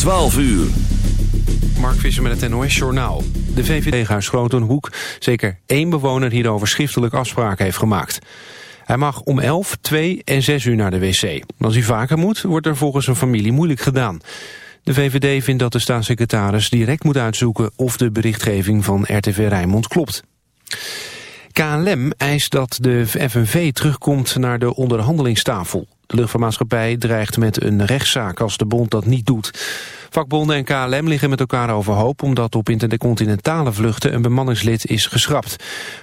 12 uur. Mark Visser met het NOS Journaal. De VVD-huis Grotenhoek zeker één bewoner hierover schriftelijk afspraken heeft gemaakt. Hij mag om 11, 2 en 6 uur naar de wc. Als hij vaker moet, wordt er volgens zijn familie moeilijk gedaan. De VVD vindt dat de staatssecretaris direct moet uitzoeken of de berichtgeving van RTV Rijnmond klopt. KLM eist dat de FNV terugkomt naar de onderhandelingstafel. De luchtvaartmaatschappij dreigt met een rechtszaak als de bond dat niet doet. Vakbonden en KLM liggen met elkaar overhoop... omdat op intercontinentale vluchten een bemanningslid is geschrapt.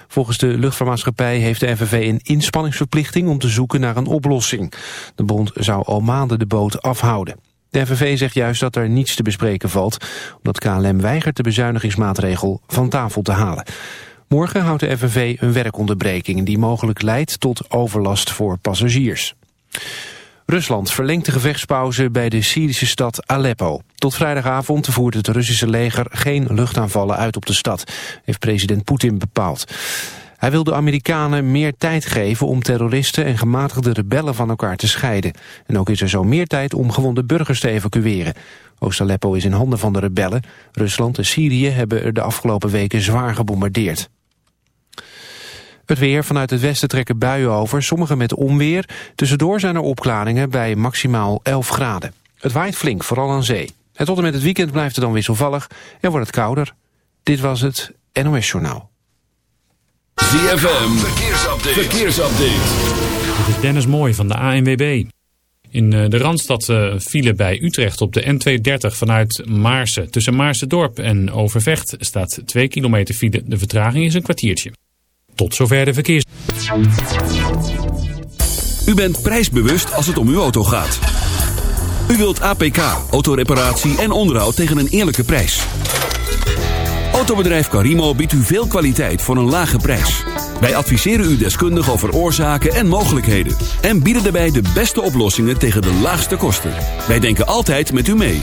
Volgens de luchtvaartmaatschappij heeft de FNV een inspanningsverplichting... om te zoeken naar een oplossing. De bond zou al maanden de boot afhouden. De FNV zegt juist dat er niets te bespreken valt... omdat KLM weigert de bezuinigingsmaatregel van tafel te halen. Morgen houdt de FNV een werkonderbreking... die mogelijk leidt tot overlast voor passagiers. Rusland verlengt de gevechtspauze bij de Syrische stad Aleppo. Tot vrijdagavond voert het Russische leger geen luchtaanvallen uit op de stad, heeft president Poetin bepaald. Hij wil de Amerikanen meer tijd geven om terroristen en gematigde rebellen van elkaar te scheiden. En ook is er zo meer tijd om gewonde burgers te evacueren. Oost-Aleppo is in handen van de rebellen. Rusland en Syrië hebben er de afgelopen weken zwaar gebombardeerd. Het weer vanuit het westen trekken buien over, sommige met onweer. Tussendoor zijn er opklaringen bij maximaal 11 graden. Het waait flink, vooral aan zee. En tot en met het weekend blijft het dan wisselvallig en wordt het kouder. Dit was het NOS Journaal. ZFM, verkeersupdate. verkeersupdate. Dit is Dennis Mooi van de ANWB. In eh, de Randstad uh, file bij Utrecht op de N230 vanuit Maarsen. Tussen Maarsen-dorp en Overvecht staat 2 kilometer file. De vertraging is een kwartiertje. Tot zover de verkeers. U bent prijsbewust als het om uw auto gaat. U wilt APK, autoreparatie en onderhoud tegen een eerlijke prijs. Autobedrijf Carimo biedt u veel kwaliteit voor een lage prijs. Wij adviseren u deskundig over oorzaken en mogelijkheden. En bieden daarbij de beste oplossingen tegen de laagste kosten. Wij denken altijd met u mee.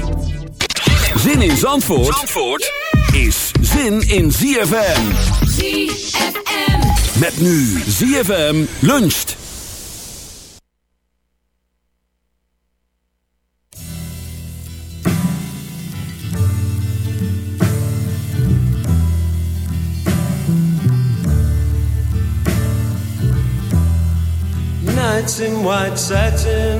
Zin in Zandvoort, Zandvoort is zin in ZFM. ZFM. Met nu ZFM luncht. Nights in white satin,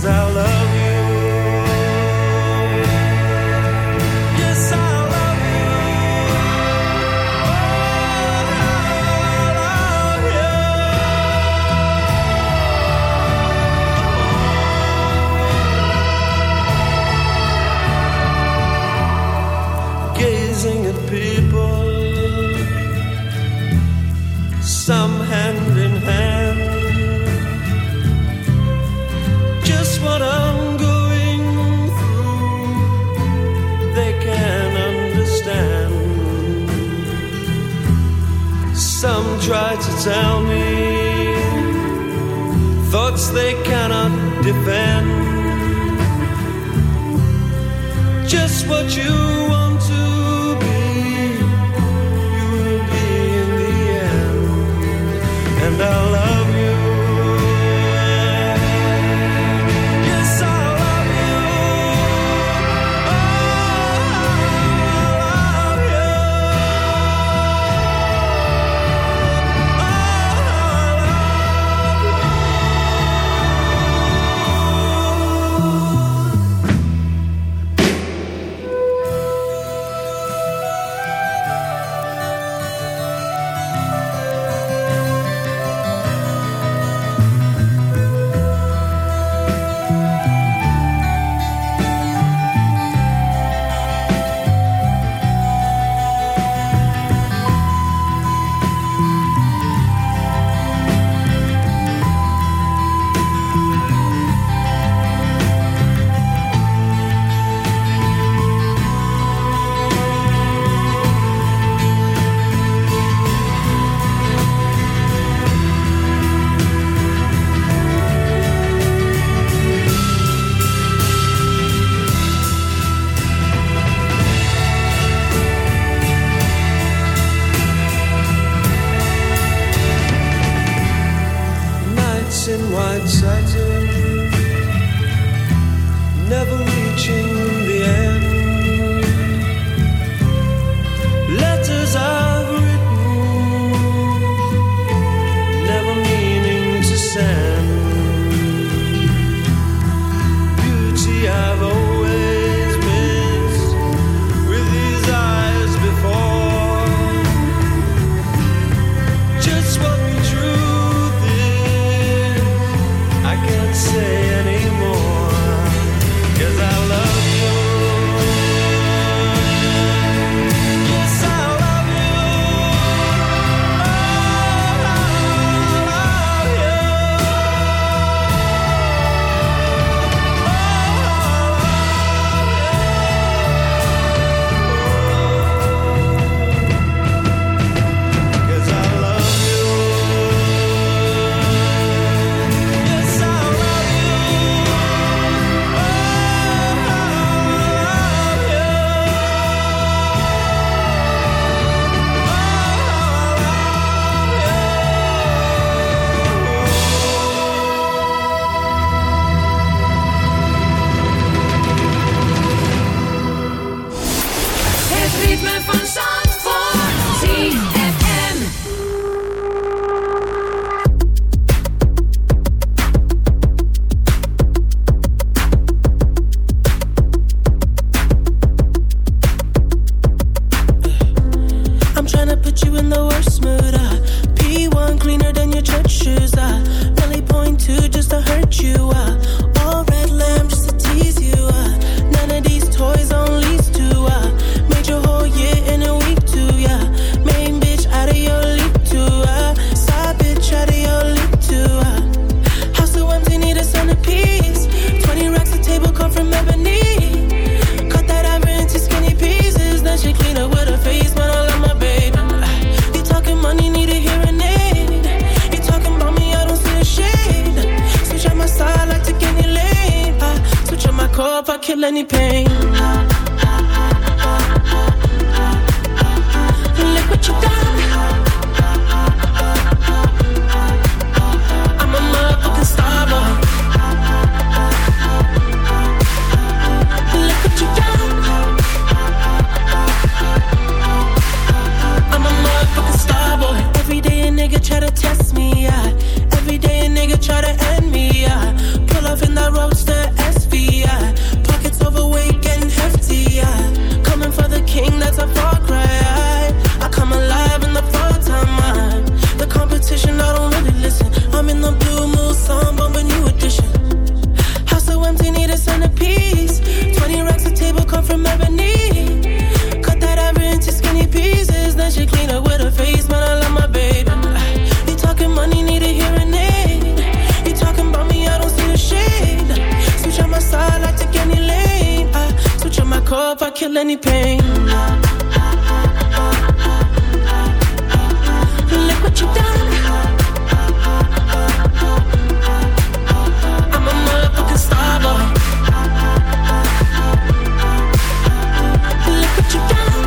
cause I love try to any pain. Look what you done. I'm a motherfucking star boy. Look what you done.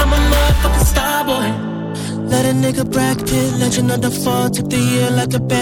I'm a motherfucking star boy. Let a nigga bracket, let you the fall. Took the year like a bad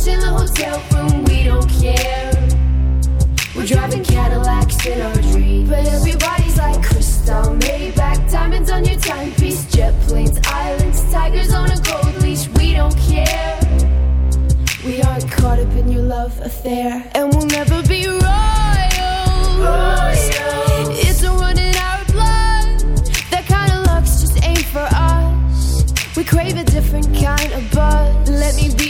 gowns, in the hotel room. We don't care. We're driving Cadillacs in our dreams. But everybody's like crystal, Maybach, diamonds on your timepiece, jet planes, islands, tigers on a gold leash. We don't care. We aren't caught up in your love affair, and we'll never be royal. It's a run in our blood. That kind of luck's just ain't for us. We crave a different kind of buzz. Let me be